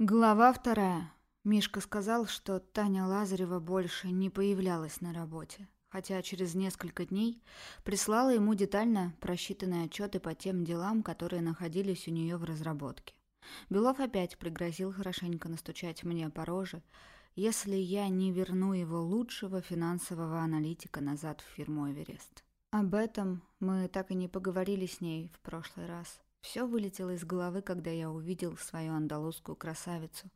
Глава вторая. Мишка сказал, что Таня Лазарева больше не появлялась на работе, хотя через несколько дней прислала ему детально просчитанные отчеты по тем делам, которые находились у нее в разработке. Белов опять пригрозил хорошенько настучать мне по роже, если я не верну его лучшего финансового аналитика назад в фирму «Эверест». Об этом мы так и не поговорили с ней в прошлый раз. Все вылетело из головы, когда я увидел свою андалузскую красавицу.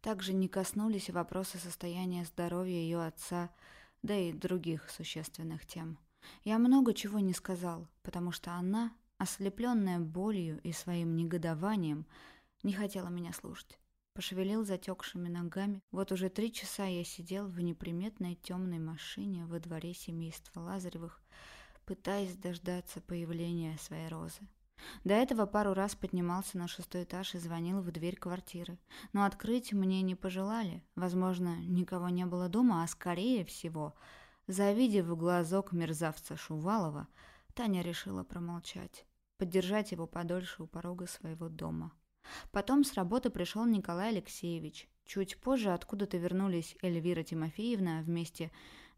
Также не коснулись вопросы состояния здоровья ее отца, да и других существенных тем. Я много чего не сказал, потому что она, ослепленная болью и своим негодованием, не хотела меня слушать. Пошевелил затекшими ногами. Вот уже три часа я сидел в неприметной темной машине во дворе семейства Лазаревых, пытаясь дождаться появления своей розы. До этого пару раз поднимался на шестой этаж и звонил в дверь квартиры. Но открыть мне не пожелали. Возможно, никого не было дома, а скорее всего, завидев глазок мерзавца Шувалова, Таня решила промолчать, поддержать его подольше у порога своего дома. Потом с работы пришел Николай Алексеевич. Чуть позже откуда-то вернулись Эльвира Тимофеевна вместе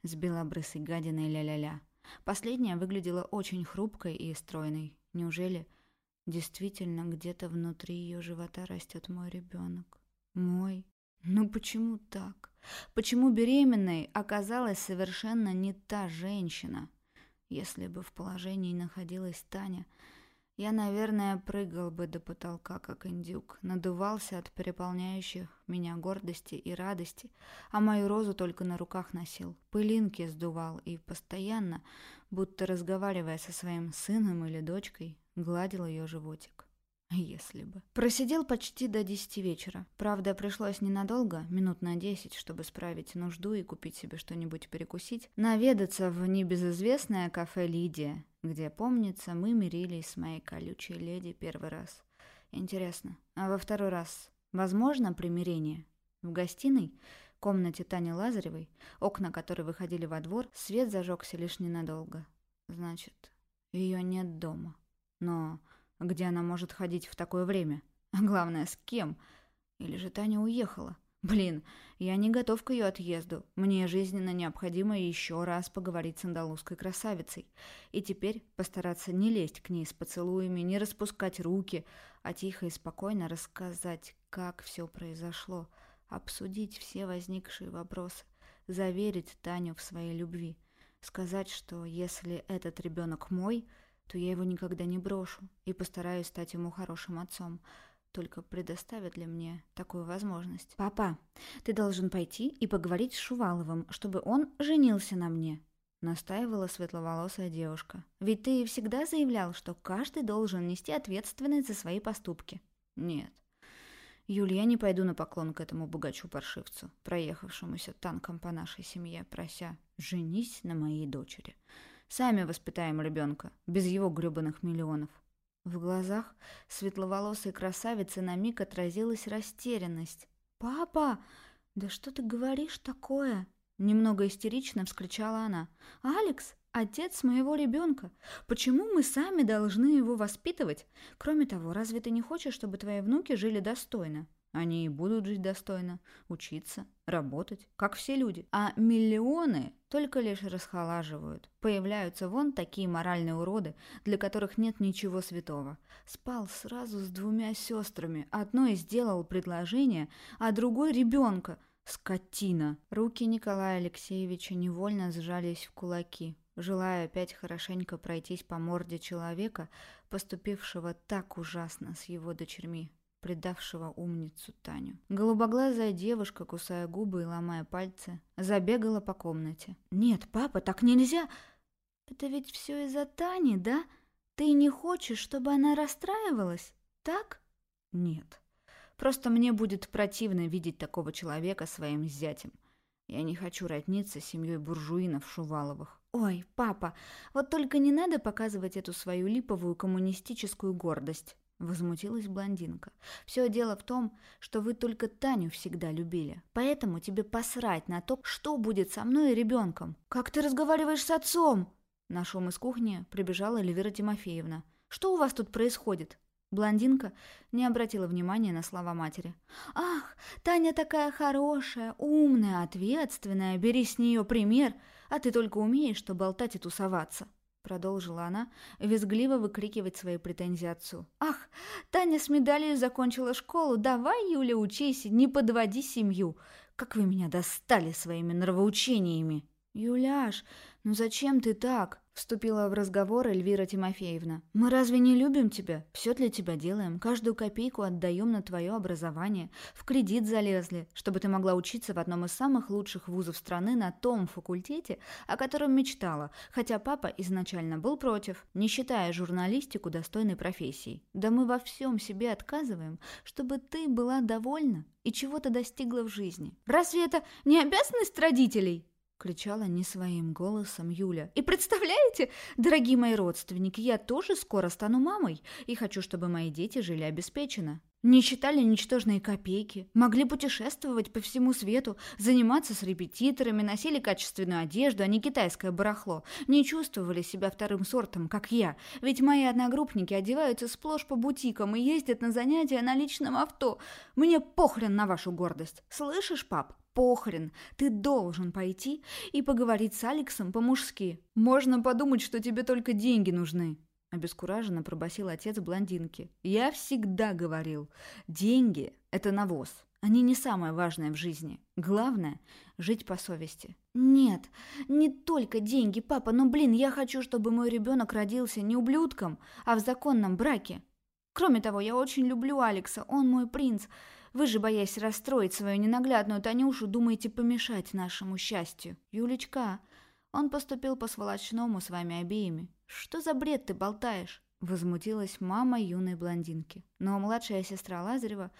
с белобрысой гадиной ля-ля-ля. Последняя выглядела очень хрупкой и стройной. Неужели действительно где-то внутри ее живота растет мой ребенок? Мой? Ну почему так? Почему беременной оказалась совершенно не та женщина? Если бы в положении находилась Таня, я, наверное, прыгал бы до потолка, как индюк, надувался от переполняющих меня гордости и радости, а мою розу только на руках носил, пылинки сдувал и постоянно, будто разговаривая со своим сыном или дочкой, гладил ее животик. Если бы. Просидел почти до десяти вечера. Правда, пришлось ненадолго, минут на десять, чтобы справить нужду и купить себе что-нибудь перекусить, наведаться в небезызвестное кафе «Лидия», где, помнится, мы мирились с моей колючей леди первый раз. Интересно, а во второй раз возможно примирение? В гостиной, комнате Тани Лазаревой, окна которой выходили во двор, свет зажегся лишь ненадолго. Значит, ее нет дома. Но где она может ходить в такое время? А главное, с кем? Или же Таня уехала? Блин, я не готов к ее отъезду. Мне жизненно необходимо еще раз поговорить с андалузской красавицей. И теперь постараться не лезть к ней с поцелуями, не распускать руки, а тихо и спокойно рассказать, как все произошло, обсудить все возникшие вопросы, заверить Таню в своей любви, сказать, что если этот ребенок мой, то я его никогда не брошу и постараюсь стать ему хорошим отцом, только предоставят ли мне такую возможность. «Папа, ты должен пойти и поговорить с Шуваловым, чтобы он женился на мне», настаивала светловолосая девушка. «Ведь ты всегда заявлял, что каждый должен нести ответственность за свои поступки». «Нет. Юль, я не пойду на поклон к этому богачу-паршивцу, проехавшемуся танком по нашей семье, прося «женись на моей дочери». Сами воспитаем ребенка, без его гребаных миллионов. В глазах светловолосой красавицы на миг отразилась растерянность. «Папа, да что ты говоришь такое?» Немного истерично вскричала она. «Алекс, отец моего ребенка. Почему мы сами должны его воспитывать? Кроме того, разве ты не хочешь, чтобы твои внуки жили достойно? Они и будут жить достойно, учиться, работать, как все люди. А миллионы только лишь расхолаживают. Появляются вон такие моральные уроды, для которых нет ничего святого. Спал сразу с двумя сестрами. Одной сделал предложение, а другой ребенка. Скотина. Руки Николая Алексеевича невольно сжались в кулаки, желая опять хорошенько пройтись по морде человека, поступившего так ужасно с его дочерьми предавшего умницу Таню. Голубоглазая девушка, кусая губы и ломая пальцы, забегала по комнате. «Нет, папа, так нельзя! Это ведь все из-за Тани, да? Ты не хочешь, чтобы она расстраивалась, так?» «Нет. Просто мне будет противно видеть такого человека своим зятем. Я не хочу родниться с семьей буржуинов Шуваловых. Ой, папа, вот только не надо показывать эту свою липовую коммунистическую гордость. Возмутилась блондинка. «Все дело в том, что вы только Таню всегда любили. Поэтому тебе посрать на то, что будет со мной и ребенком. Как ты разговариваешь с отцом?» На шум из кухни прибежала Эльвира Тимофеевна. «Что у вас тут происходит?» Блондинка не обратила внимания на слова матери. «Ах, Таня такая хорошая, умная, ответственная, бери с нее пример, а ты только умеешь, что болтать и тусоваться». Продолжила она, визгливо выкрикивать свои претензии отцу. «Ах, Таня с медалью закончила школу, давай, Юля, учись, не подводи семью. Как вы меня достали своими нравоучениями!» «Юляш, ну зачем ты так?» – вступила в разговор Эльвира Тимофеевна. «Мы разве не любим тебя? Все для тебя делаем, каждую копейку отдаем на твое образование. В кредит залезли, чтобы ты могла учиться в одном из самых лучших вузов страны на том факультете, о котором мечтала, хотя папа изначально был против, не считая журналистику достойной профессией. Да мы во всем себе отказываем, чтобы ты была довольна и чего-то достигла в жизни. Разве это не обязанность родителей?» Кричала не своим голосом Юля. «И представляете, дорогие мои родственники, я тоже скоро стану мамой и хочу, чтобы мои дети жили обеспеченно. Не считали ничтожные копейки, могли путешествовать по всему свету, заниматься с репетиторами, носили качественную одежду, а не китайское барахло, не чувствовали себя вторым сортом, как я, ведь мои одногруппники одеваются сплошь по бутикам и ездят на занятия на личном авто. Мне похрен на вашу гордость. Слышишь, пап? похрен, ты должен пойти и поговорить с Алексом по-мужски. Можно подумать, что тебе только деньги нужны. Обескураженно пробасил отец блондинки. Я всегда говорил, деньги – это навоз. Они не самое важное в жизни. Главное – жить по совести. Нет, не только деньги, папа, но, блин, я хочу, чтобы мой ребенок родился не ублюдком, а в законном браке. Кроме того, я очень люблю Алекса, он мой принц. Вы же, боясь расстроить свою ненаглядную Танюшу, думаете помешать нашему счастью. Юлечка, он поступил по-сволочному с вами обеими. Что за бред ты болтаешь?» Возмутилась мама юной блондинки. Но младшая сестра Лазарева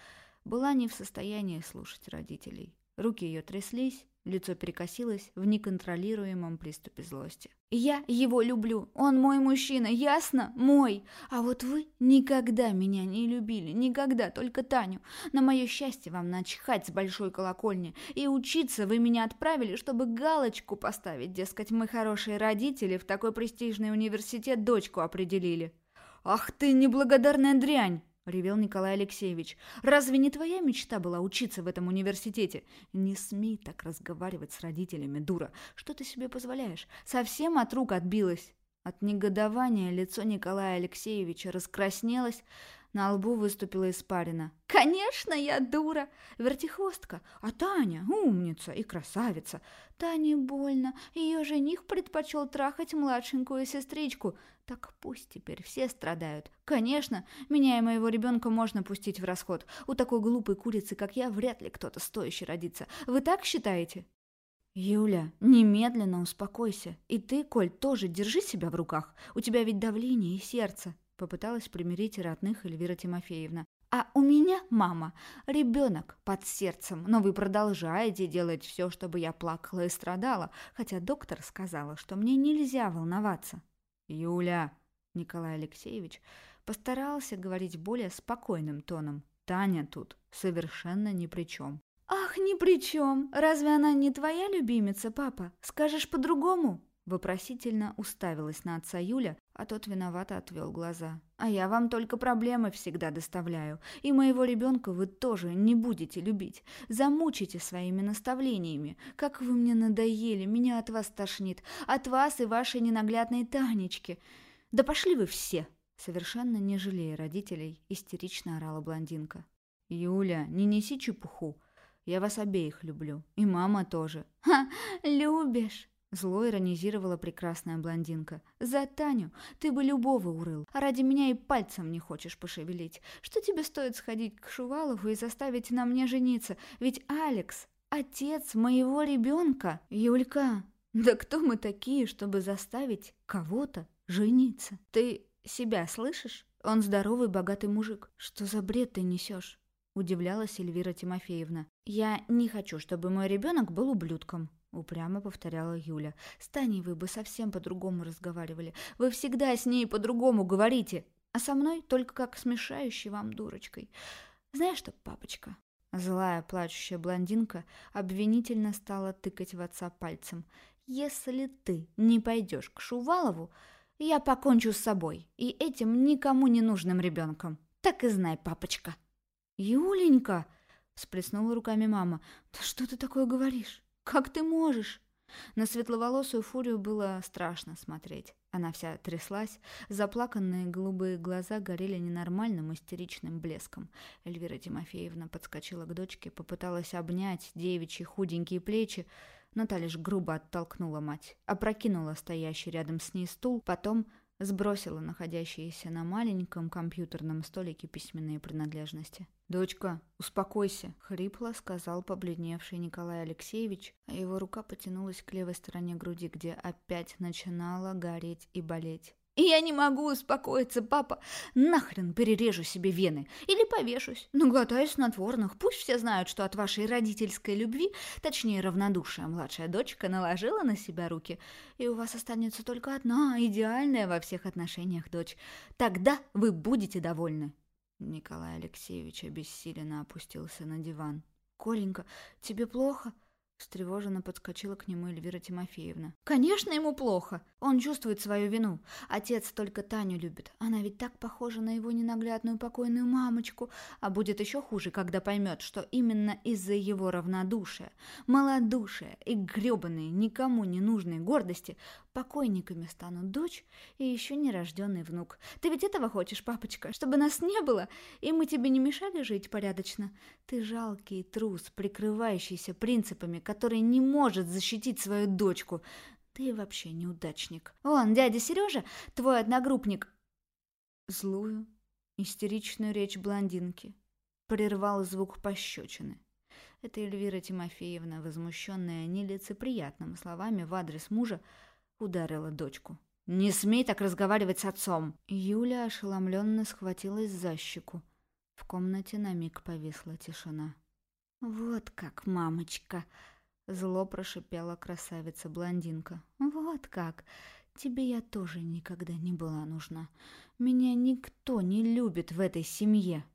была не в состоянии слушать родителей. Руки ее тряслись, Лицо перекосилось в неконтролируемом приступе злости. «Я его люблю. Он мой мужчина, ясно? Мой. А вот вы никогда меня не любили. Никогда, только Таню. На мое счастье вам начхать с большой колокольни. И учиться вы меня отправили, чтобы галочку поставить. Дескать, мы хорошие родители, в такой престижный университет дочку определили». «Ах ты неблагодарная дрянь!» — ревел Николай Алексеевич. «Разве не твоя мечта была учиться в этом университете? Не смей так разговаривать с родителями, дура. Что ты себе позволяешь? Совсем от рук отбилась». От негодования лицо Николая Алексеевича раскраснелось, на лбу выступила испарина. «Конечно, я дура! Вертихвостка, а Таня умница и красавица. Тане больно, ее жених предпочел трахать младшенькую сестричку. Так пусть теперь все страдают. Конечно, меня и моего ребенка можно пустить в расход. У такой глупой курицы, как я, вряд ли кто-то стоящий родится. Вы так считаете?» «Юля, немедленно успокойся. И ты, Коль, тоже держи себя в руках. У тебя ведь давление и сердце. Попыталась примирить родных Эльвира Тимофеевна. «А у меня, мама, ребенок под сердцем, но вы продолжаете делать все, чтобы я плакала и страдала, хотя доктор сказала, что мне нельзя волноваться». «Юля!» — Николай Алексеевич постарался говорить более спокойным тоном. «Таня тут совершенно ни при чем». «Ах, ни при чем! Разве она не твоя любимица, папа? Скажешь по-другому?» Вопросительно уставилась на отца Юля, а тот виновато отвел глаза. «А я вам только проблемы всегда доставляю, и моего ребенка вы тоже не будете любить. Замучите своими наставлениями. Как вы мне надоели, меня от вас тошнит, от вас и вашей ненаглядной Танечки. Да пошли вы все!» Совершенно не жалея родителей, истерично орала блондинка. «Юля, не неси чепуху. Я вас обеих люблю. И мама тоже». «Ха, любишь!» Зло иронизировала прекрасная блондинка. «За Таню ты бы любого урыл, а ради меня и пальцем не хочешь пошевелить. Что тебе стоит сходить к Шувалову и заставить на мне жениться? Ведь Алекс — отец моего ребенка. Юлька, да кто мы такие, чтобы заставить кого-то жениться? Ты себя слышишь? Он здоровый, богатый мужик. Что за бред ты несешь?» Удивлялась Эльвира Тимофеевна. «Я не хочу, чтобы мой ребенок был ублюдком», Упрямо повторяла Юля. «С Таней вы бы совсем по-другому разговаривали. Вы всегда с ней по-другому говорите. А со мной только как смешающей вам дурочкой. Знаешь что, папочка?» Злая, плачущая блондинка обвинительно стала тыкать в отца пальцем. «Если ты не пойдешь к Шувалову, я покончу с собой и этим никому не нужным ребенком. Так и знай, папочка». «Юленька!» — всплеснула руками мама. «Да что ты такое говоришь? Как ты можешь?» На светловолосую фурию было страшно смотреть. Она вся тряслась, заплаканные голубые глаза горели ненормальным истеричным блеском. Эльвира Тимофеевна подскочила к дочке, попыталась обнять девичьи худенькие плечи, но лишь грубо оттолкнула мать, опрокинула стоящий рядом с ней стул, потом сбросила находящиеся на маленьком компьютерном столике письменные принадлежности. «Дочка, успокойся», — хрипло сказал побледневший Николай Алексеевич, а его рука потянулась к левой стороне груди, где опять начинала гореть и болеть. И я не могу успокоиться, папа. Нахрен перережу себе вены. Или повешусь. Наглотаюсь снотворных. Пусть все знают, что от вашей родительской любви, точнее равнодушия, младшая дочка наложила на себя руки. И у вас останется только одна, идеальная во всех отношениях дочь. Тогда вы будете довольны. Николай Алексеевич обессиленно опустился на диван. «Коленька, тебе плохо?» Встревоженно подскочила к нему Эльвира Тимофеевна. «Конечно ему плохо. Он чувствует свою вину. Отец только Таню любит. Она ведь так похожа на его ненаглядную покойную мамочку. А будет еще хуже, когда поймет, что именно из-за его равнодушия, малодушия и гребаной, никому не нужной гордости покойниками станут дочь и еще нерожденный внук. Ты ведь этого хочешь, папочка? Чтобы нас не было, и мы тебе не мешали жить порядочно? Ты жалкий трус, прикрывающийся принципами, который не может защитить свою дочку. Ты вообще неудачник. Вон, дядя Сережа, твой одногруппник. Злую, истеричную речь блондинки прервал звук пощечины. Это Эльвира Тимофеевна, возмущенная нелицеприятными словами в адрес мужа, ударила дочку. «Не смей так разговаривать с отцом!» Юля ошеломленно схватилась за щеку. В комнате на миг повисла тишина. «Вот как, мамочка!» Зло прошипела красавица-блондинка. «Вот как! Тебе я тоже никогда не была нужна. Меня никто не любит в этой семье!»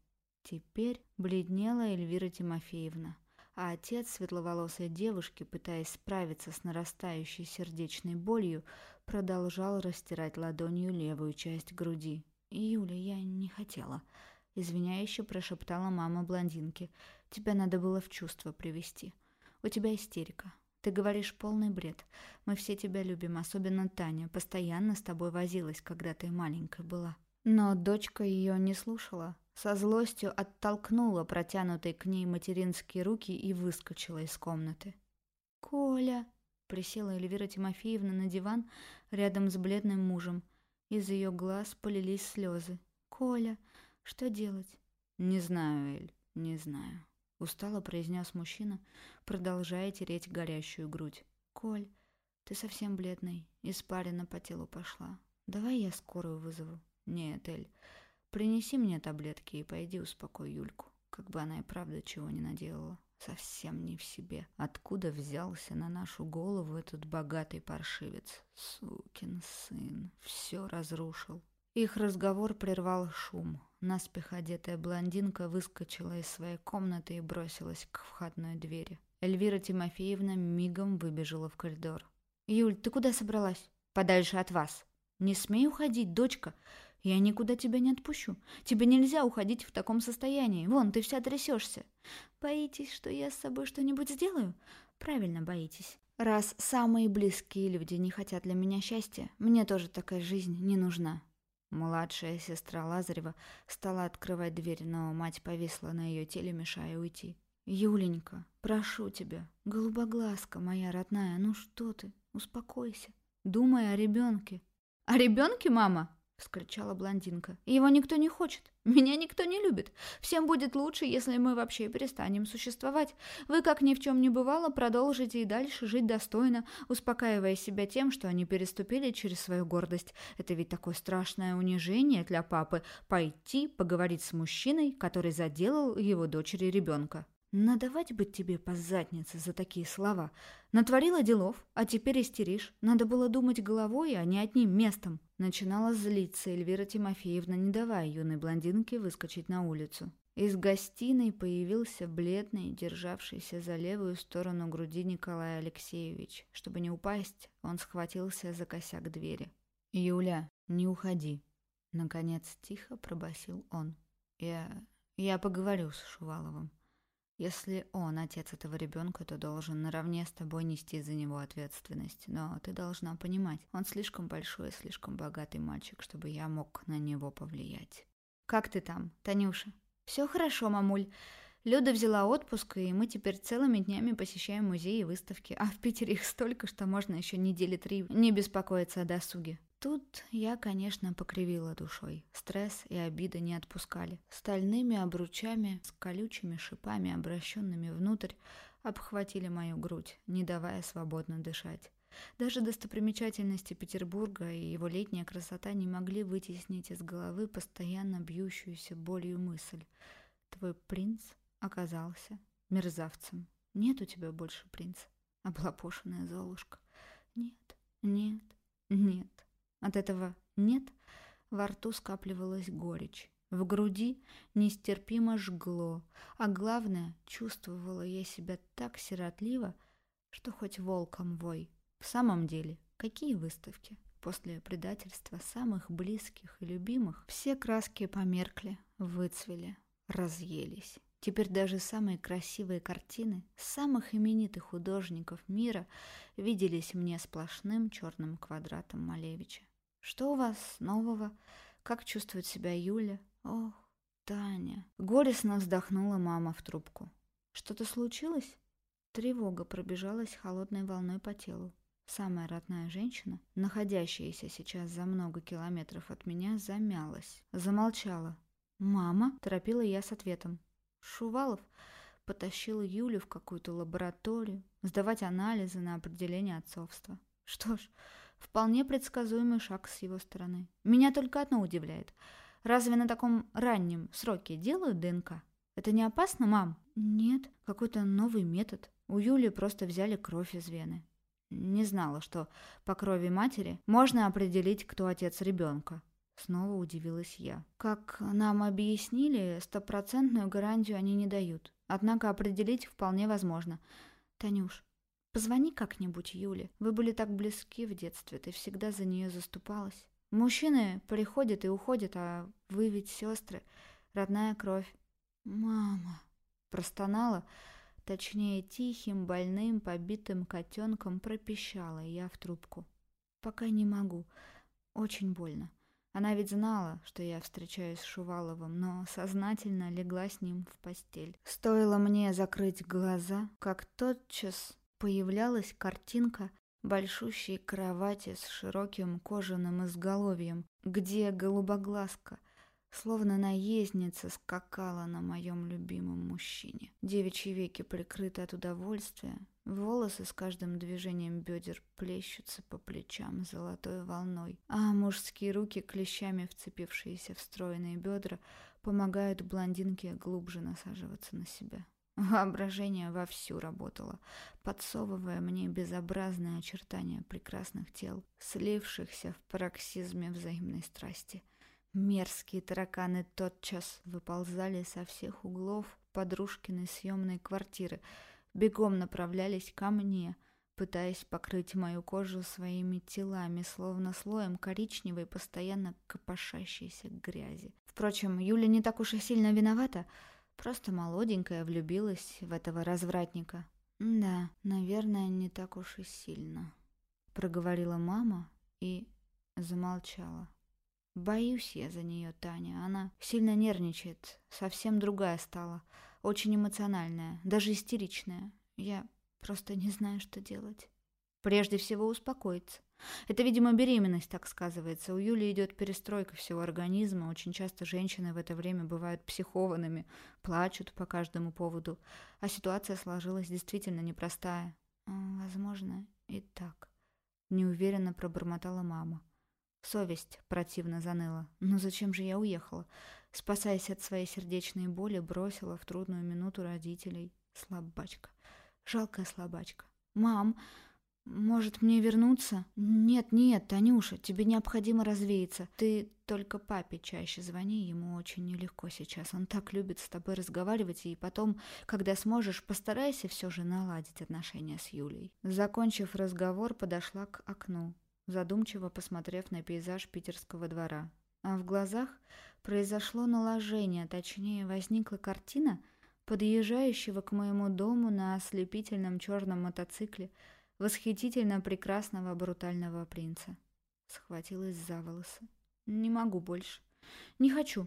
Теперь бледнела Эльвира Тимофеевна, а отец светловолосой девушки, пытаясь справиться с нарастающей сердечной болью, продолжал растирать ладонью левую часть груди. «Юля, я не хотела», — извиняюще прошептала мама блондинки. «Тебя надо было в чувство привести. У тебя истерика. Ты говоришь полный бред. Мы все тебя любим, особенно Таня. Постоянно с тобой возилась, когда ты маленькая была. Но дочка ее не слушала. Со злостью оттолкнула протянутые к ней материнские руки и выскочила из комнаты. «Коля!» — присела Эльвира Тимофеевна на диван рядом с бледным мужем. Из ее глаз полились слезы. «Коля, что делать?» «Не знаю, Эль, не знаю». Устало произнес мужчина, продолжая тереть горящую грудь. «Коль, ты совсем бледный, испарина по телу пошла. Давай я скорую вызову». «Нет, Эль, принеси мне таблетки и пойди успокой Юльку, как бы она и правда чего не наделала. Совсем не в себе. Откуда взялся на нашу голову этот богатый паршивец? Сукин сын, все разрушил». Их разговор прервал шум. Наспех одетая блондинка выскочила из своей комнаты и бросилась к входной двери. Эльвира Тимофеевна мигом выбежала в коридор. «Юль, ты куда собралась?» «Подальше от вас». «Не смей уходить, дочка. Я никуда тебя не отпущу. Тебе нельзя уходить в таком состоянии. Вон, ты вся трясешься. Боитесь, что я с собой что-нибудь сделаю? Правильно боитесь. Раз самые близкие люди не хотят для меня счастья, мне тоже такая жизнь не нужна. Младшая сестра Лазарева стала открывать дверь, но мать повисла на ее теле, мешая уйти. «Юленька, прошу тебя, голубоглазка моя родная, ну что ты, успокойся, думай о ребенке». «О ребенке, мама?» Вскричала блондинка. «Его никто не хочет. Меня никто не любит. Всем будет лучше, если мы вообще перестанем существовать. Вы, как ни в чем не бывало, продолжите и дальше жить достойно, успокаивая себя тем, что они переступили через свою гордость. Это ведь такое страшное унижение для папы – пойти поговорить с мужчиной, который заделал его дочери ребенка. Надавать бы тебе по заднице за такие слова. Натворила делов, а теперь истеришь. Надо было думать головой, а не одним местом. Начинала злиться Эльвира Тимофеевна, не давая юной блондинке выскочить на улицу. Из гостиной появился бледный, державшийся за левую сторону груди Николай Алексеевич. Чтобы не упасть, он схватился за косяк двери. «Юля, не уходи!» Наконец тихо пробасил он. Я... я поговорю с Шуваловым. Если он отец этого ребенка, то должен наравне с тобой нести за него ответственность. Но ты должна понимать, он слишком большой и слишком богатый мальчик, чтобы я мог на него повлиять. Как ты там, Танюша? Все хорошо, мамуль. Люда взяла отпуск, и мы теперь целыми днями посещаем музеи и выставки. А в Питере их столько, что можно еще недели три не беспокоиться о досуге. Тут я, конечно, покривила душой. Стресс и обида не отпускали. Стальными обручами с колючими шипами, обращенными внутрь, обхватили мою грудь, не давая свободно дышать. Даже достопримечательности Петербурга и его летняя красота не могли вытеснить из головы постоянно бьющуюся болью мысль. Твой принц оказался мерзавцем. Нет у тебя больше принца, облапошенная Золушка. Нет, нет, нет. От этого «нет» во рту скапливалась горечь. В груди нестерпимо жгло, а главное, чувствовала я себя так сиротливо, что хоть волком вой. В самом деле, какие выставки? После предательства самых близких и любимых все краски померкли, выцвели, разъелись. Теперь даже самые красивые картины самых именитых художников мира виделись мне сплошным черным квадратом Малевича. Что у вас нового? Как чувствует себя Юля? Ох, Таня. Горестно вздохнула мама в трубку. Что-то случилось? Тревога пробежалась холодной волной по телу. Самая родная женщина, находящаяся сейчас за много километров от меня, замялась, замолчала. «Мама?» – торопила я с ответом. Шувалов потащил Юлю в какую-то лабораторию, сдавать анализы на определение отцовства. Что ж, Вполне предсказуемый шаг с его стороны. Меня только одно удивляет. Разве на таком раннем сроке делают ДНК? Это не опасно, мам? Нет, какой-то новый метод. У Юли просто взяли кровь из вены. Не знала, что по крови матери можно определить, кто отец ребенка. Снова удивилась я. Как нам объяснили, стопроцентную гарантию они не дают. Однако определить вполне возможно. Танюш, Позвони как-нибудь Юле. Вы были так близки в детстве, ты всегда за нее заступалась. Мужчины приходят и уходят, а вы ведь сестры, родная кровь. Мама, простонала, точнее тихим, больным, побитым котенком пропищала я в трубку. Пока не могу, очень больно. Она ведь знала, что я встречаюсь с Шуваловым, но сознательно легла с ним в постель. Стоило мне закрыть глаза, как тотчас появлялась картинка большущей кровати с широким кожаным изголовьем, где голубоглазка, словно наездница, скакала на моем любимом мужчине. Девичьи веки прикрыты от удовольствия, волосы с каждым движением бедер плещутся по плечам золотой волной, а мужские руки, клещами вцепившиеся в стройные бедра, помогают блондинке глубже насаживаться на себя. Воображение вовсю работало, подсовывая мне безобразные очертания прекрасных тел, слившихся в пароксизме взаимной страсти. Мерзкие тараканы тотчас выползали со всех углов подружкиной съемной квартиры, бегом направлялись ко мне, пытаясь покрыть мою кожу своими телами, словно слоем коричневой, постоянно копошащейся грязи. Впрочем, Юля не так уж и сильно виновата — Просто молоденькая влюбилась в этого развратника. Да, наверное, не так уж и сильно. Проговорила мама и замолчала. Боюсь я за нее, Таня. Она сильно нервничает. Совсем другая стала. Очень эмоциональная, даже истеричная. Я просто не знаю, что делать. Прежде всего успокоиться. Это, видимо, беременность так сказывается. У Юли идет перестройка всего организма. Очень часто женщины в это время бывают психованными, плачут по каждому поводу. А ситуация сложилась действительно непростая. Возможно, и так. Неуверенно пробормотала мама. Совесть противно заныла. Но зачем же я уехала? Спасаясь от своей сердечной боли, бросила в трудную минуту родителей. Слабачка. Жалкая слабачка. «Мам, «Может, мне вернуться?» «Нет, нет, Танюша, тебе необходимо развеяться. Ты только папе чаще звони, ему очень нелегко сейчас. Он так любит с тобой разговаривать, и потом, когда сможешь, постарайся все же наладить отношения с Юлей». Закончив разговор, подошла к окну, задумчиво посмотрев на пейзаж питерского двора. А в глазах произошло наложение, точнее, возникла картина подъезжающего к моему дому на ослепительном черном мотоцикле восхитительно прекрасного брутального принца. Схватилась за волосы. Не могу больше. Не хочу.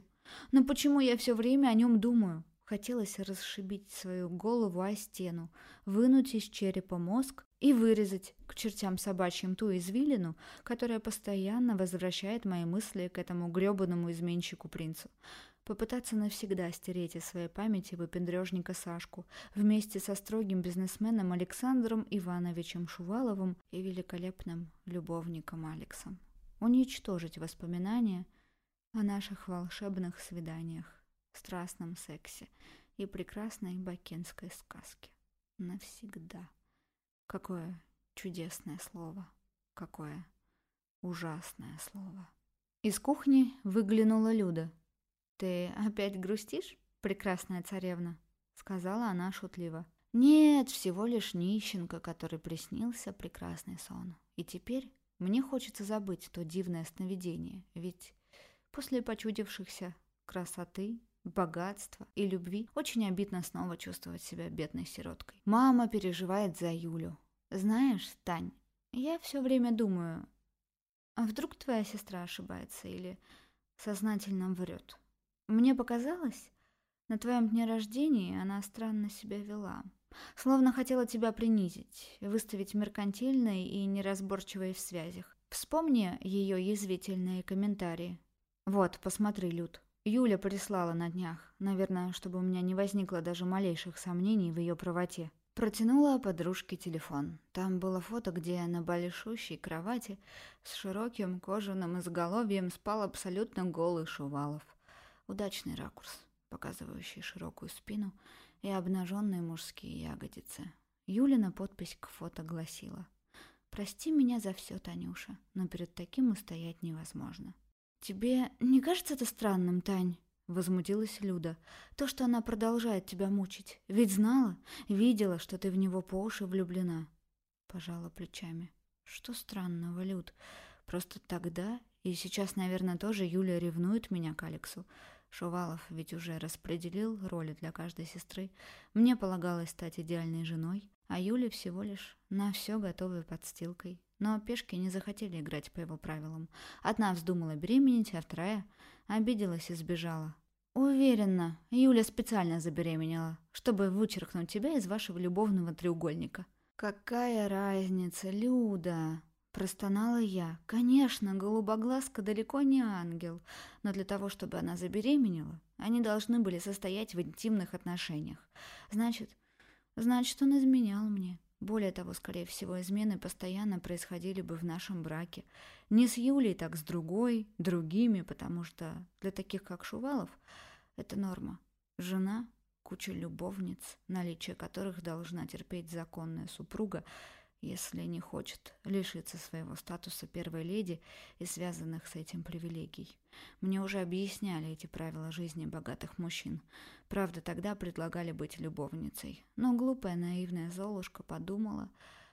Но почему я все время о нем думаю? Хотелось расшибить свою голову о стену, вынуть из черепа мозг и вырезать к чертям собачьим ту извилину, которая постоянно возвращает мои мысли к этому грёбаному изменщику-принцу. Попытаться навсегда стереть из своей памяти выпендрежника Сашку вместе со строгим бизнесменом Александром Ивановичем Шуваловым и великолепным любовником Алексом. Уничтожить воспоминания о наших волшебных свиданиях страстном сексе и прекрасной бакенской сказке. Навсегда. Какое чудесное слово. Какое ужасное слово. Из кухни выглянула Люда. «Ты опять грустишь, прекрасная царевна?» — сказала она шутливо. «Нет, всего лишь нищенка, который приснился прекрасный сон. И теперь мне хочется забыть то дивное сновидение, ведь после почудившихся красоты богатства и любви, очень обидно снова чувствовать себя бедной сироткой. Мама переживает за Юлю. Знаешь, Тань, я все время думаю, а вдруг твоя сестра ошибается или сознательно врет? Мне показалось, на твоем дне рождения она странно себя вела. Словно хотела тебя принизить, выставить меркантильной и неразборчивой в связях. Вспомни ее язвительные комментарии. Вот, посмотри, Люд, Юля прислала на днях, наверное, чтобы у меня не возникло даже малейших сомнений в ее правоте. Протянула подружке телефон. Там было фото, где на большущей кровати с широким кожаным изголовьем спал абсолютно голый Шувалов. Удачный ракурс, показывающий широкую спину и обнаженные мужские ягодицы. Юлина подпись к фото гласила «Прости меня за все, Танюша, но перед таким устоять невозможно». «Тебе не кажется это странным, Тань?» — возмутилась Люда. «То, что она продолжает тебя мучить. Ведь знала, видела, что ты в него по уши влюблена». Пожала плечами. «Что странного, Люд? Просто тогда и сейчас, наверное, тоже Юля ревнует меня к Алексу. Шувалов ведь уже распределил роли для каждой сестры. Мне полагалось стать идеальной женой, а Юля всего лишь на все готовой подстилкой. Но пешки не захотели играть по его правилам. Одна вздумала беременеть, а вторая обиделась и сбежала. Уверена, Юля специально забеременела, чтобы вычеркнуть тебя из вашего любовного треугольника. Какая разница, Люда? Простонала я. Конечно, голубоглазка далеко не ангел, но для того, чтобы она забеременела, они должны были состоять в интимных отношениях. Значит, значит, он изменял мне. Более того, скорее всего, измены постоянно происходили бы в нашем браке. Не с Юлей, так с другой, другими, потому что для таких, как Шувалов, это норма. Жена, куча любовниц, наличие которых должна терпеть законная супруга – если не хочет лишиться своего статуса первой леди и связанных с этим привилегий. Мне уже объясняли эти правила жизни богатых мужчин. Правда, тогда предлагали быть любовницей. Но глупая наивная Золушка подумала,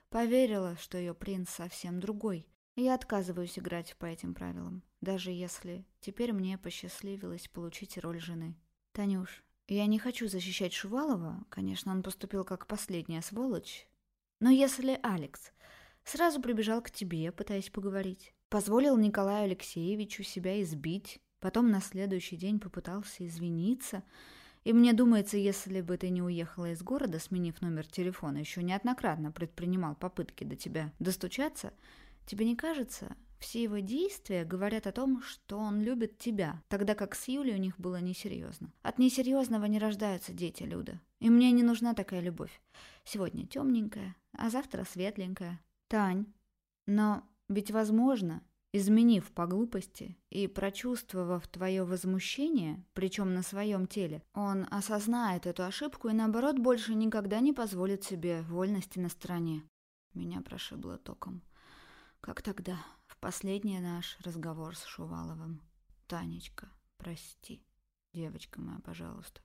поверила, что ее принц совсем другой. Я отказываюсь играть по этим правилам, даже если теперь мне посчастливилось получить роль жены. Танюш, я не хочу защищать Шувалова, конечно, он поступил как последняя сволочь, но если Алекс сразу прибежал к тебе, пытаясь поговорить, позволил Николаю Алексеевичу себя избить, потом на следующий день попытался извиниться, и мне думается, если бы ты не уехала из города, сменив номер телефона, еще неоднократно предпринимал попытки до тебя достучаться, тебе не кажется, все его действия говорят о том, что он любит тебя, тогда как с Юлей у них было несерьезно. От несерьезного не рождаются дети, Люда. И мне не нужна такая любовь. Сегодня темненькая, а завтра светленькая. Тань, но ведь возможно, изменив по глупости и прочувствовав твое возмущение, причем на своем теле, он осознает эту ошибку и, наоборот, больше никогда не позволит себе вольности на стороне. Меня прошибло током. Как тогда? Последний наш разговор с Шуваловым. Танечка, прости. Девочка моя, пожалуйста.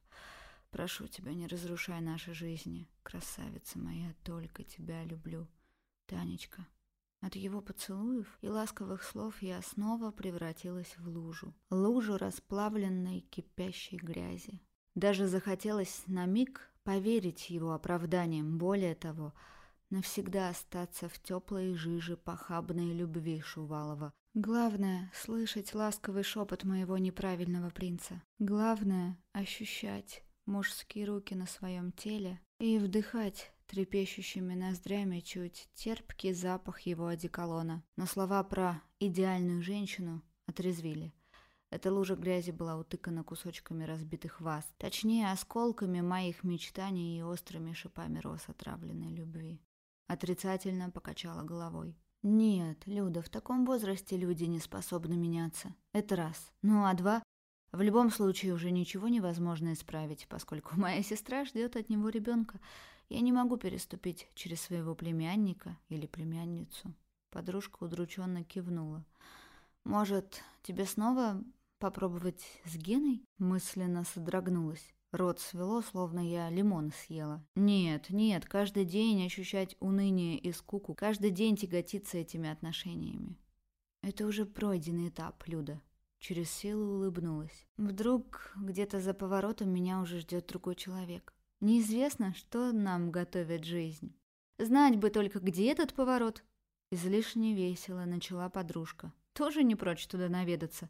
Прошу тебя, не разрушай наши жизни. Красавица моя, только тебя люблю. Танечка, От его поцелуев и ласковых слов я снова превратилась в лужу. Лужу расплавленной кипящей грязи. Даже захотелось на миг поверить его оправданиям, более того, навсегда остаться в теплой жиже похабной любви Шувалова. Главное — слышать ласковый шепот моего неправильного принца. Главное — ощущать мужские руки на своем теле и вдыхать трепещущими ноздрями чуть терпкий запах его одеколона. Но слова про «идеальную женщину» отрезвили. Эта лужа грязи была утыкана кусочками разбитых ваз, точнее, осколками моих мечтаний и острыми шипами роз отравленной любви. Отрицательно покачала головой. «Нет, Люда, в таком возрасте люди не способны меняться. Это раз. Ну а два, в любом случае уже ничего невозможно исправить, поскольку моя сестра ждет от него ребенка. Я не могу переступить через своего племянника или племянницу. Подружка удрученно кивнула. «Может, тебе снова попробовать с Геной?» Мысленно содрогнулась. Рот свело, словно я лимон съела. Нет, нет, каждый день ощущать уныние и скуку, каждый день тяготиться этими отношениями. Это уже пройденный этап, Люда. Через силу улыбнулась. Вдруг где-то за поворотом меня уже ждет другой человек. Неизвестно, что нам готовит жизнь. Знать бы только, где этот поворот. Излишне весело начала подружка. Тоже не прочь туда наведаться.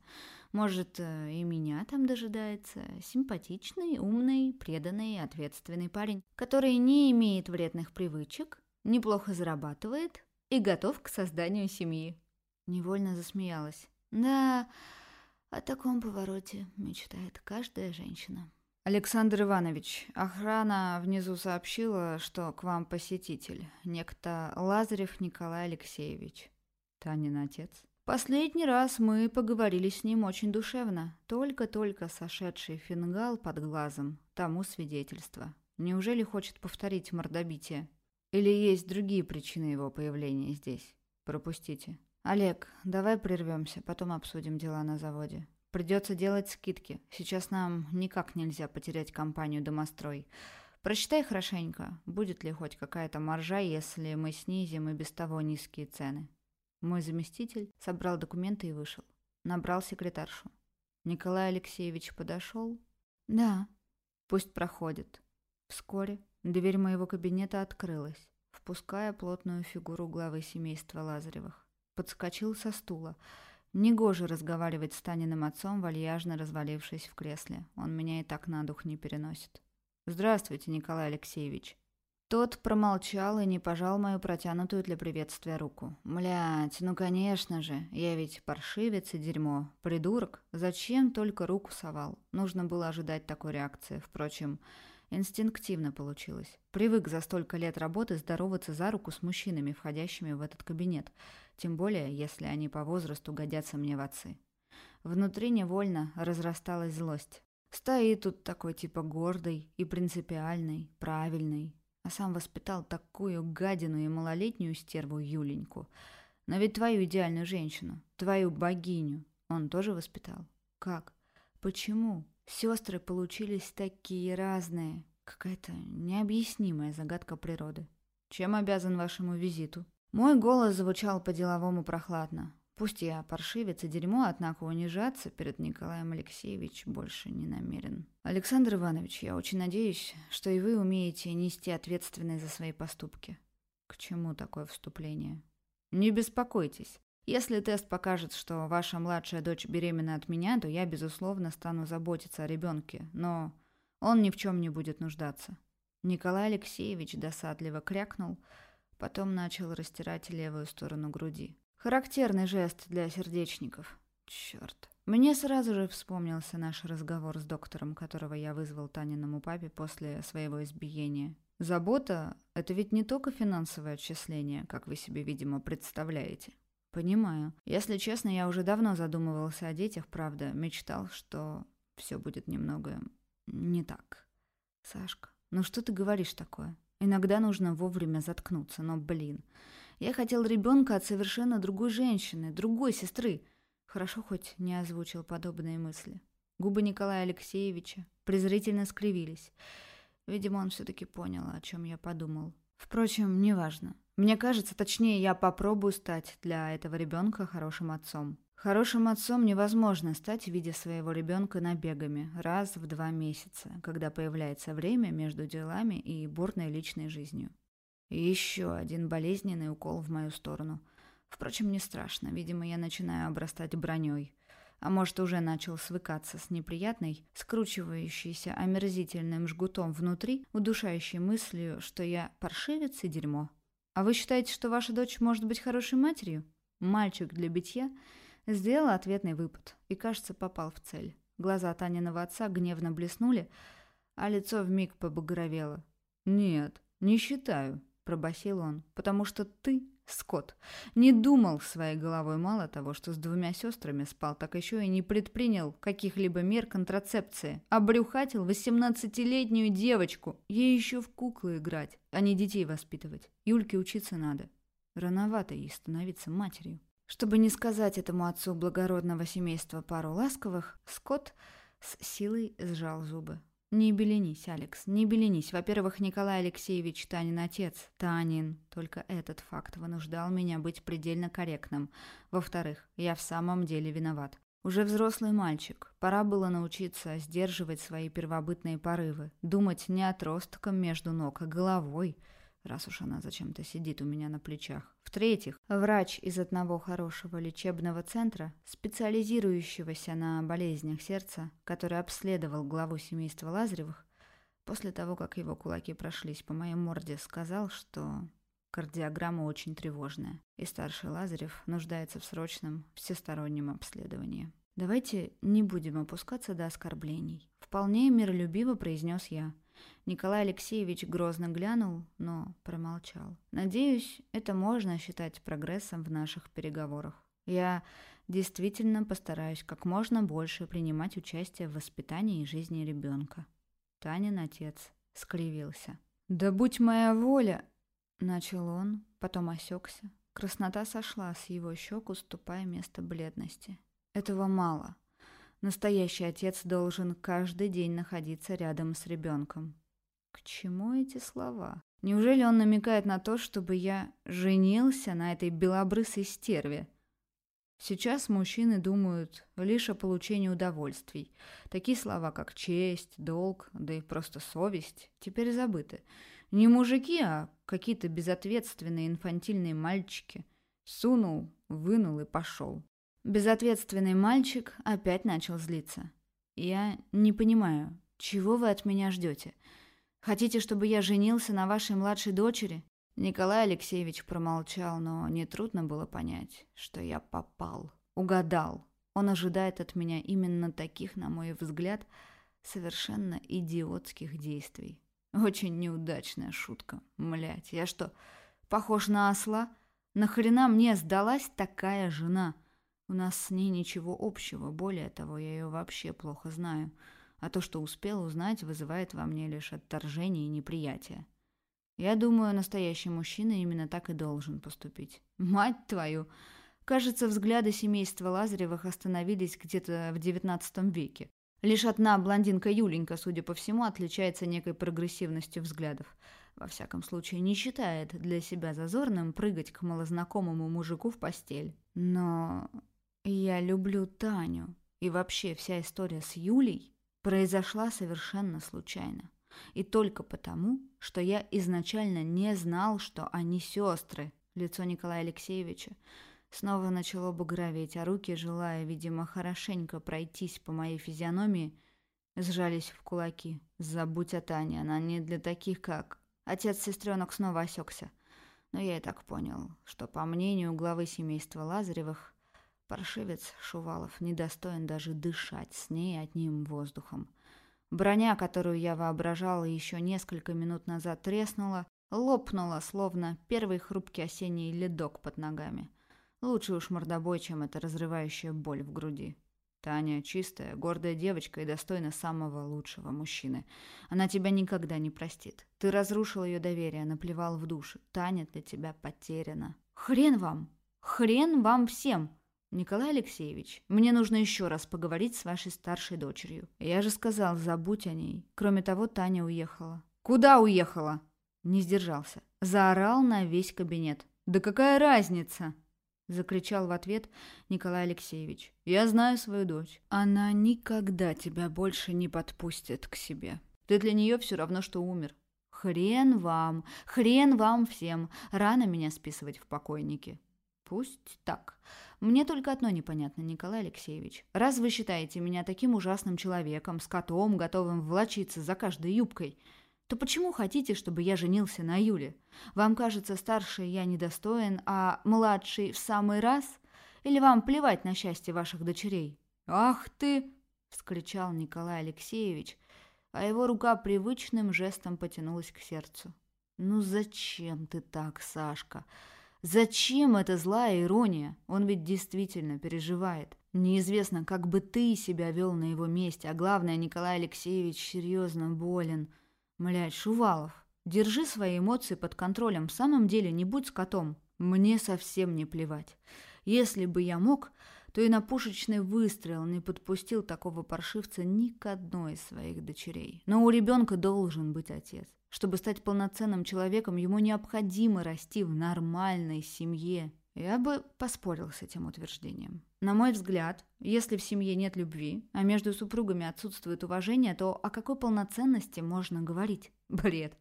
Может, э, и меня там дожидается симпатичный, умный, преданный, ответственный парень, который не имеет вредных привычек, неплохо зарабатывает и готов к созданию семьи. Невольно засмеялась. Да, о таком повороте мечтает каждая женщина. «Александр Иванович, охрана внизу сообщила, что к вам посетитель, некто Лазарев Николай Алексеевич, Танин отец. Последний раз мы поговорили с ним очень душевно, только-только сошедший фингал под глазом, тому свидетельство. Неужели хочет повторить мордобитие? Или есть другие причины его появления здесь? Пропустите. Олег, давай прервемся, потом обсудим дела на заводе. Придется делать скидки. Сейчас нам никак нельзя потерять компанию «Домострой». Просчитай хорошенько, будет ли хоть какая-то маржа, если мы снизим и без того низкие цены. Мой заместитель собрал документы и вышел. Набрал секретаршу. Николай Алексеевич подошел. «Да, пусть проходит». Вскоре дверь моего кабинета открылась, впуская плотную фигуру главы семейства Лазаревых. Подскочил со стула – Негоже разговаривать с Таниным отцом, вальяжно развалившись в кресле. Он меня и так на дух не переносит. «Здравствуйте, Николай Алексеевич». Тот промолчал и не пожал мою протянутую для приветствия руку. Млять, ну конечно же, я ведь паршивец и дерьмо, придурок. Зачем только руку совал? Нужно было ожидать такой реакции. Впрочем, инстинктивно получилось. Привык за столько лет работы здороваться за руку с мужчинами, входящими в этот кабинет тем более, если они по возрасту годятся мне в отцы. Внутри невольно разрасталась злость. Стоит тут такой типа гордый и принципиальный, правильный, а сам воспитал такую гадину и малолетнюю стерву Юленьку. Но ведь твою идеальную женщину, твою богиню, он тоже воспитал. Как? Почему? Сестры получились такие разные. Какая-то необъяснимая загадка природы. Чем обязан вашему визиту? Мой голос звучал по-деловому прохладно. Пусть я паршивец и дерьмо, однако унижаться перед Николаем Алексеевичем больше не намерен. Александр Иванович, я очень надеюсь, что и вы умеете нести ответственность за свои поступки. К чему такое вступление? Не беспокойтесь. Если тест покажет, что ваша младшая дочь беременна от меня, то я, безусловно, стану заботиться о ребенке, но он ни в чем не будет нуждаться. Николай Алексеевич досадливо крякнул – Потом начал растирать левую сторону груди. Характерный жест для сердечников. Черт. Мне сразу же вспомнился наш разговор с доктором, которого я вызвал Таниному папе после своего избиения. Забота – это ведь не только финансовое отчисление, как вы себе, видимо, представляете. Понимаю. Если честно, я уже давно задумывался о детях, правда, мечтал, что все будет немного не так. Сашка, ну что ты говоришь такое? Иногда нужно вовремя заткнуться, но, блин, я хотел ребенка от совершенно другой женщины, другой сестры. Хорошо хоть не озвучил подобные мысли. Губы Николая Алексеевича презрительно скривились. Видимо, он все-таки понял, о чем я подумал. Впрочем, неважно. Мне кажется, точнее, я попробую стать для этого ребенка хорошим отцом. Хорошим отцом невозможно стать, видя своего ребенка набегами раз в два месяца, когда появляется время между делами и бурной личной жизнью. И еще один болезненный укол в мою сторону. Впрочем, не страшно, видимо, я начинаю обрастать броней. А может, уже начал свыкаться с неприятной, скручивающейся омерзительным жгутом внутри, удушающей мыслью, что я паршивец и дерьмо. А вы считаете, что ваша дочь может быть хорошей матерью? Мальчик для битья сделал ответный выпад и, кажется, попал в цель. Глаза Таниного отца гневно блеснули, а лицо вмиг побагровело. «Нет, не считаю», — пробасил он, — «потому что ты, Скотт, не думал своей головой мало того, что с двумя сестрами спал, так еще и не предпринял каких-либо мер контрацепции. Обрюхатил восемнадцатилетнюю девочку. Ей еще в куклы играть, а не детей воспитывать. Юльке учиться надо. Рановато ей становиться матерью. Чтобы не сказать этому отцу благородного семейства пару ласковых, Скотт с силой сжал зубы. «Не беленись, Алекс, не беленись. Во-первых, Николай Алексеевич Танин отец. Танин. Только этот факт вынуждал меня быть предельно корректным. Во-вторых, я в самом деле виноват. Уже взрослый мальчик. Пора было научиться сдерживать свои первобытные порывы. Думать не отростком между ног, а головой раз уж она зачем-то сидит у меня на плечах. В-третьих, врач из одного хорошего лечебного центра, специализирующегося на болезнях сердца, который обследовал главу семейства Лазаревых, после того, как его кулаки прошлись по моей морде, сказал, что кардиограмма очень тревожная, и старший Лазарев нуждается в срочном всестороннем обследовании. «Давайте не будем опускаться до оскорблений», — вполне миролюбиво произнес я — Николай Алексеевич грозно глянул, но промолчал. Надеюсь, это можно считать прогрессом в наших переговорах. Я действительно постараюсь как можно больше принимать участие в воспитании и жизни ребенка. Танин отец скривился. «Да будь моя воля!» Начал он, потом осекся. Краснота сошла с его щек, уступая место бледности. Этого мало. Настоящий отец должен каждый день находиться рядом с ребенком. К чему эти слова? Неужели он намекает на то, чтобы я женился на этой белобрысой стерве? Сейчас мужчины думают лишь о получении удовольствий. Такие слова, как честь, долг, да и просто совесть, теперь забыты. Не мужики, а какие-то безответственные инфантильные мальчики. Сунул, вынул и пошел. Безответственный мальчик опять начал злиться. «Я не понимаю, чего вы от меня ждете? Хотите, чтобы я женился на вашей младшей дочери?» Николай Алексеевич промолчал, но нетрудно было понять, что я попал. Угадал. Он ожидает от меня именно таких, на мой взгляд, совершенно идиотских действий. Очень неудачная шутка. Млять, я что, похож на осла? Нахрена мне сдалась такая жена?» У нас с ней ничего общего, более того, я ее вообще плохо знаю, а то, что успел узнать, вызывает во мне лишь отторжение и неприятие. Я думаю, настоящий мужчина именно так и должен поступить. Мать твою! Кажется, взгляды семейства Лазаревых остановились где-то в девятнадцатом веке. Лишь одна блондинка Юленька, судя по всему, отличается некой прогрессивностью взглядов. Во всяком случае, не считает для себя зазорным прыгать к малознакомому мужику в постель. Но я люблю Таню. И вообще вся история с Юлей произошла совершенно случайно. И только потому, что я изначально не знал, что они сестры. Лицо Николая Алексеевича снова начало багроветь, а руки, желая, видимо, хорошенько пройтись по моей физиономии, сжались в кулаки. Забудь о Тане, она не для таких, как... Отец сестренок снова осекся. Но я и так понял, что, по мнению главы семейства Лазаревых, Паршивец Шувалов недостоин даже дышать с ней одним воздухом. Броня, которую я воображала еще несколько минут назад, треснула, лопнула, словно первый хрупкий осенний ледок под ногами. Лучше уж мордобой, чем эта разрывающая боль в груди. Таня чистая, гордая девочка и достойна самого лучшего мужчины. Она тебя никогда не простит. Ты разрушил ее доверие, наплевал в душу. Таня для тебя потеряна. Хрен вам! Хрен вам всем! «Николай Алексеевич, мне нужно еще раз поговорить с вашей старшей дочерью. Я же сказал, забудь о ней. Кроме того, Таня уехала». «Куда уехала?» Не сдержался. Заорал на весь кабинет. «Да какая разница?» Закричал в ответ Николай Алексеевич. «Я знаю свою дочь. Она никогда тебя больше не подпустит к себе. Ты для нее все равно, что умер. Хрен вам, хрен вам всем. Рано меня списывать в покойники. Пусть так. Мне только одно непонятно, Николай Алексеевич. Раз вы считаете меня таким ужасным человеком, с котом, готовым влочиться за каждой юбкой, то почему хотите, чтобы я женился на Юле? Вам кажется, старший я недостоин, а младший в самый раз? Или вам плевать на счастье ваших дочерей? Ах ты! — вскричал Николай Алексеевич, а его рука привычным жестом потянулась к сердцу. «Ну зачем ты так, Сашка? Зачем эта злая ирония? Он ведь действительно переживает. Неизвестно, как бы ты себя вел на его месте, а главное, Николай Алексеевич серьезно болен. Млядь, Шувалов, держи свои эмоции под контролем, в самом деле не будь скотом. Мне совсем не плевать. Если бы я мог, то и на пушечный выстрел не подпустил такого паршивца ни к одной из своих дочерей. Но у ребенка должен быть отец. Чтобы стать полноценным человеком, ему необходимо расти в нормальной семье. Я бы поспорил с этим утверждением. На мой взгляд, если в семье нет любви, а между супругами отсутствует уважение, то о какой полноценности можно говорить? Бред.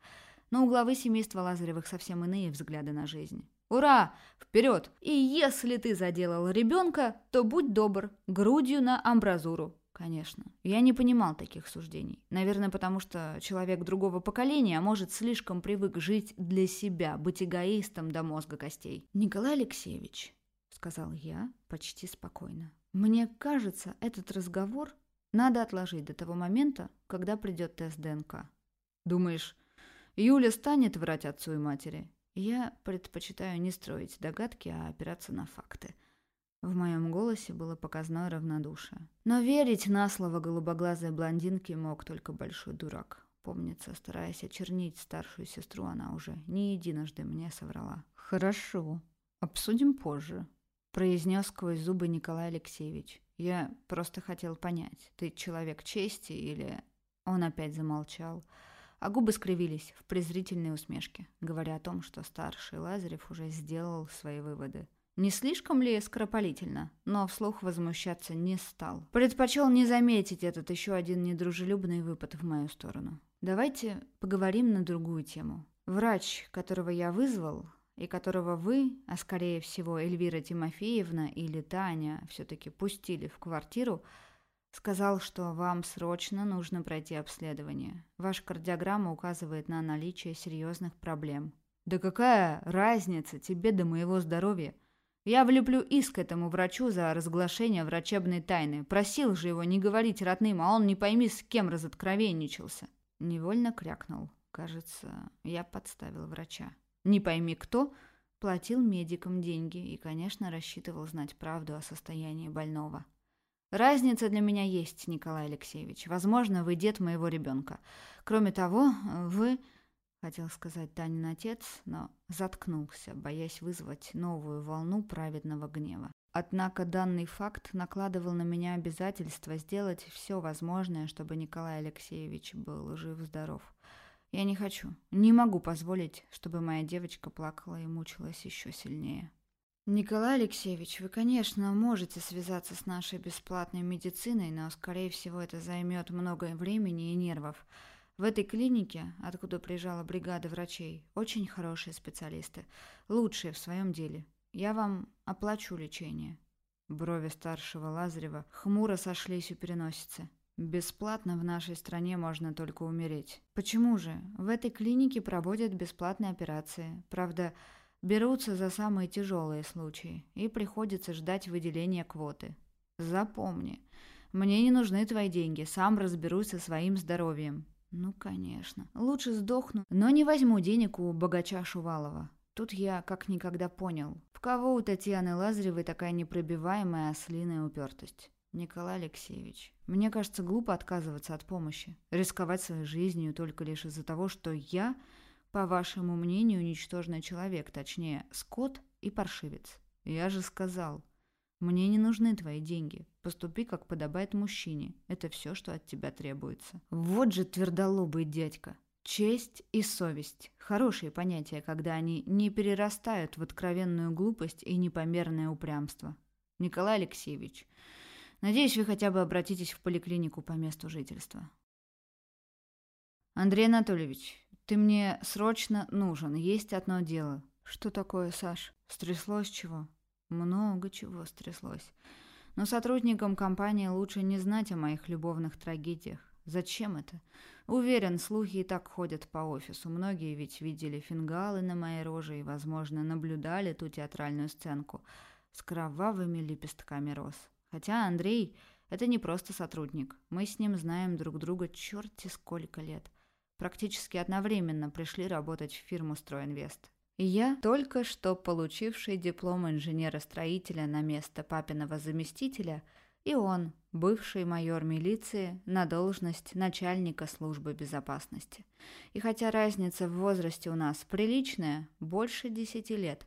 Но у главы семейства Лазаревых совсем иные взгляды на жизнь. Ура! Вперед! И если ты заделал ребенка, то будь добр, грудью на амбразуру. Конечно. Я не понимал таких суждений. Наверное, потому что человек другого поколения может слишком привык жить для себя, быть эгоистом до мозга костей. Николай Алексеевич, сказал я почти спокойно. Мне кажется, этот разговор надо отложить до того момента, когда придет тест ДНК. Думаешь, Юля станет врать отцу и матери? Я предпочитаю не строить догадки, а опираться на факты. В моем голосе было показное равнодушие. Но верить на слово голубоглазой блондинки мог только большой дурак. Помнится, стараясь очернить старшую сестру, она уже не единожды мне соврала. «Хорошо, обсудим позже», — произнес сквозь зубы Николай Алексеевич. «Я просто хотел понять, ты человек чести или...» Он опять замолчал а губы скривились в презрительной усмешке, говоря о том, что старший Лазарев уже сделал свои выводы. Не слишком ли скоропалительно, но вслух возмущаться не стал. Предпочел не заметить этот еще один недружелюбный выпад в мою сторону. Давайте поговорим на другую тему. Врач, которого я вызвал, и которого вы, а скорее всего Эльвира Тимофеевна или Таня, все-таки пустили в квартиру, Сказал, что вам срочно нужно пройти обследование. Ваша кардиограмма указывает на наличие серьезных проблем. Да какая разница тебе до моего здоровья? Я влеплю иск этому врачу за разглашение врачебной тайны. Просил же его не говорить родным, а он не пойми с кем разоткровенничался. Невольно крякнул. Кажется, я подставил врача. Не пойми кто, платил медикам деньги и, конечно, рассчитывал знать правду о состоянии больного. Разница для меня есть, Николай Алексеевич. Возможно, вы дед моего ребенка. Кроме того, вы... Хотел сказать Танин отец, но заткнулся, боясь вызвать новую волну праведного гнева. Однако данный факт накладывал на меня обязательство сделать все возможное, чтобы Николай Алексеевич был жив-здоров. Я не хочу, не могу позволить, чтобы моя девочка плакала и мучилась еще сильнее. Николай Алексеевич, вы, конечно, можете связаться с нашей бесплатной медициной, но, скорее всего, это займет много времени и нервов. В этой клинике, откуда приезжала бригада врачей, очень хорошие специалисты, лучшие в своем деле. Я вам оплачу лечение. Брови старшего Лазарева хмуро сошлись у переносицы. Бесплатно в нашей стране можно только умереть. Почему же? В этой клинике проводят бесплатные операции. Правда, Берутся за самые тяжелые случаи, и приходится ждать выделения квоты. Запомни, мне не нужны твои деньги, сам разберусь со своим здоровьем. Ну, конечно. Лучше сдохну, но не возьму денег у богача Шувалова. Тут я как никогда понял, в кого у Татьяны Лазаревой такая непробиваемая ослиная упертость. Николай Алексеевич, мне кажется глупо отказываться от помощи, рисковать своей жизнью только лишь из-за того, что я по вашему мнению, ничтожный человек, точнее, скот и паршивец. Я же сказал, мне не нужны твои деньги. Поступи, как подобает мужчине. Это все, что от тебя требуется. Вот же твердолобый дядька. Честь и совесть – хорошие понятия, когда они не перерастают в откровенную глупость и непомерное упрямство. Николай Алексеевич, надеюсь, вы хотя бы обратитесь в поликлинику по месту жительства. Андрей Анатольевич, ты мне срочно нужен, есть одно дело. Что такое, Саш? Стряслось чего? Много чего стряслось. Но сотрудникам компании лучше не знать о моих любовных трагедиях. Зачем это? Уверен, слухи и так ходят по офису. Многие ведь видели фингалы на моей роже и, возможно, наблюдали ту театральную сценку с кровавыми лепестками роз. Хотя Андрей — это не просто сотрудник. Мы с ним знаем друг друга черти сколько лет. Практически одновременно пришли работать в фирму «Стройинвест». И я, только что получивший диплом инженера-строителя на место папиного заместителя, и он, бывший майор милиции, на должность начальника службы безопасности. И хотя разница в возрасте у нас приличная, больше десяти лет,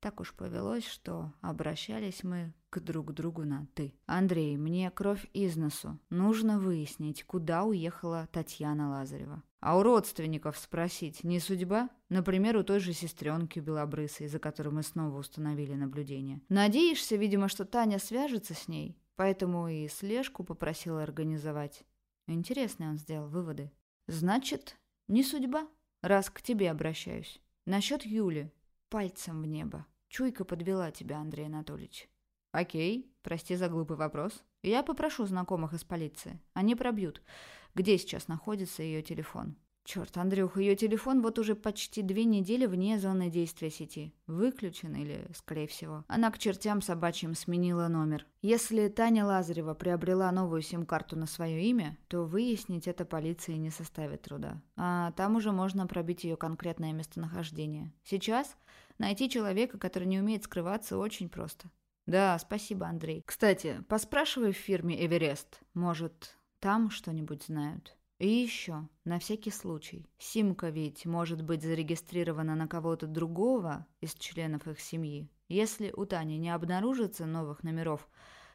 так уж повелось, что обращались мы к друг другу на «ты». «Андрей, мне кровь из носу. Нужно выяснить, куда уехала Татьяна Лазарева. А у родственников спросить не судьба? Например, у той же сестренки Белобрысой, за которой мы снова установили наблюдение. Надеешься, видимо, что Таня свяжется с ней? Поэтому и слежку попросила организовать. Интересные он сделал выводы. Значит, не судьба, раз к тебе обращаюсь. Насчет Юли. Пальцем в небо. Чуйка подвела тебя, Андрей Анатольевич. Окей, прости за глупый вопрос. Я попрошу знакомых из полиции. Они пробьют, где сейчас находится ее телефон. Черт, Андрюх, ее телефон вот уже почти две недели вне зоны действия сети. Выключен или, скорее всего. Она к чертям собачьим сменила номер. Если Таня Лазарева приобрела новую сим-карту на свое имя, то выяснить это полиции не составит труда. А там уже можно пробить ее конкретное местонахождение. Сейчас найти человека, который не умеет скрываться, очень просто. Да, спасибо, Андрей. Кстати, поспрашивай в фирме «Эверест». Может, там что-нибудь знают. И еще, на всякий случай, Симка ведь может быть зарегистрирована на кого-то другого из членов их семьи. Если у Тани не обнаружится новых номеров,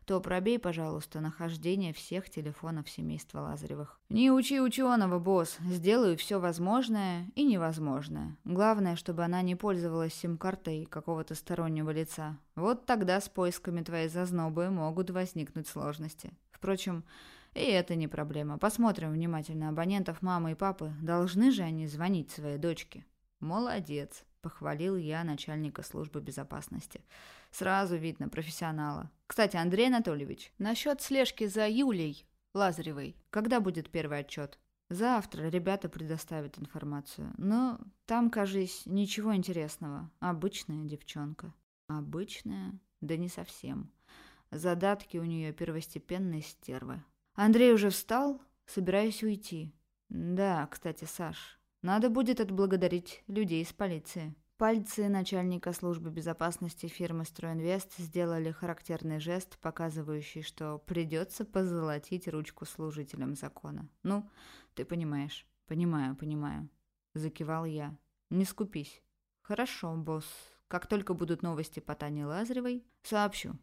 то пробей, пожалуйста, нахождение всех телефонов семейства Лазаревых. Не учи ученого, босс. Сделаю все возможное и невозможное. Главное, чтобы она не пользовалась сим-картой какого-то стороннего лица. Вот тогда с поисками твоей зазнобы могут возникнуть сложности. Впрочем, и это не проблема. Посмотрим внимательно абонентов мамы и папы. Должны же они звонить своей дочке. Молодец, похвалил я начальника службы безопасности. Сразу видно профессионала. Кстати, Андрей Анатольевич, насчет слежки за Юлей Лазаревой. Когда будет первый отчет? Завтра ребята предоставят информацию. Но там, кажись, ничего интересного. Обычная девчонка. Обычная? Да не совсем. Задатки у нее первостепенной стервы. Андрей уже встал, собираясь уйти. Да, кстати, Саш, надо будет отблагодарить людей из полиции. Пальцы начальника службы безопасности фирмы «Стройинвест» сделали характерный жест, показывающий, что придется позолотить ручку служителям закона. «Ну, ты понимаешь». «Понимаю, понимаю», — закивал я. «Не скупись». «Хорошо, босс. Как только будут новости по Тане Лазаревой, сообщу».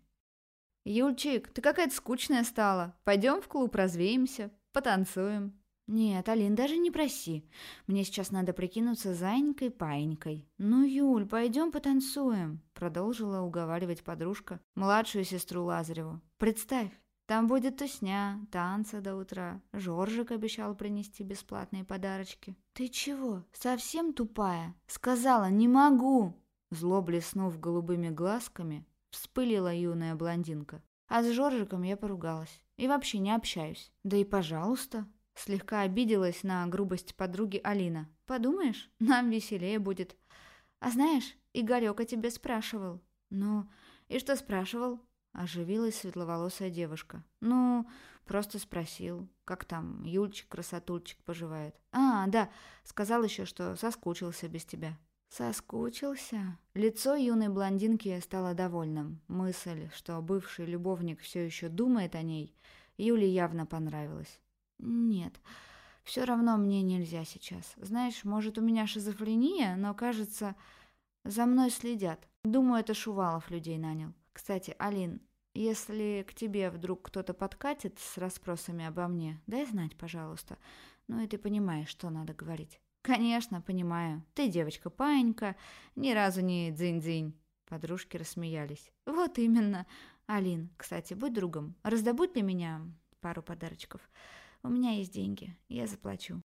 «Юльчик, ты какая-то скучная стала. Пойдем в клуб, развеемся, потанцуем». «Нет, Алин, даже не проси. Мне сейчас надо прикинуться Занькой-паинькой». «Ну, Юль, пойдем потанцуем», — продолжила уговаривать подружка, младшую сестру Лазареву. «Представь, там будет тусня, танцы до утра. Жоржик обещал принести бесплатные подарочки». «Ты чего, совсем тупая?» «Сказала, не могу!» Зло блеснув голубыми глазками, Вспылила юная блондинка. А с Жоржиком я поругалась. И вообще не общаюсь. Да и пожалуйста. Слегка обиделась на грубость подруги Алина. Подумаешь, нам веселее будет. А знаешь, Игорек о тебе спрашивал. Ну, и что спрашивал? Оживилась светловолосая девушка. Ну, просто спросил, как там Юльчик, красотульчик поживает. А, да, сказал еще, что соскучился без тебя. Соскучился. Лицо юной блондинки стало довольным. Мысль, что бывший любовник все еще думает о ней, Юле явно понравилась. Нет, все равно мне нельзя сейчас. Знаешь, может, у меня шизофрения, но, кажется, за мной следят. Думаю, это Шувалов людей нанял. Кстати, Алин, если к тебе вдруг кто-то подкатит с расспросами обо мне, дай знать, пожалуйста. Ну и ты понимаешь, что надо говорить. «Конечно, понимаю. Ты девочка-паинька, ни разу не дзынь-дзынь». Подружки рассмеялись. «Вот именно. Алин, кстати, будь другом. Раздобудь для меня пару подарочков. У меня есть деньги, я заплачу».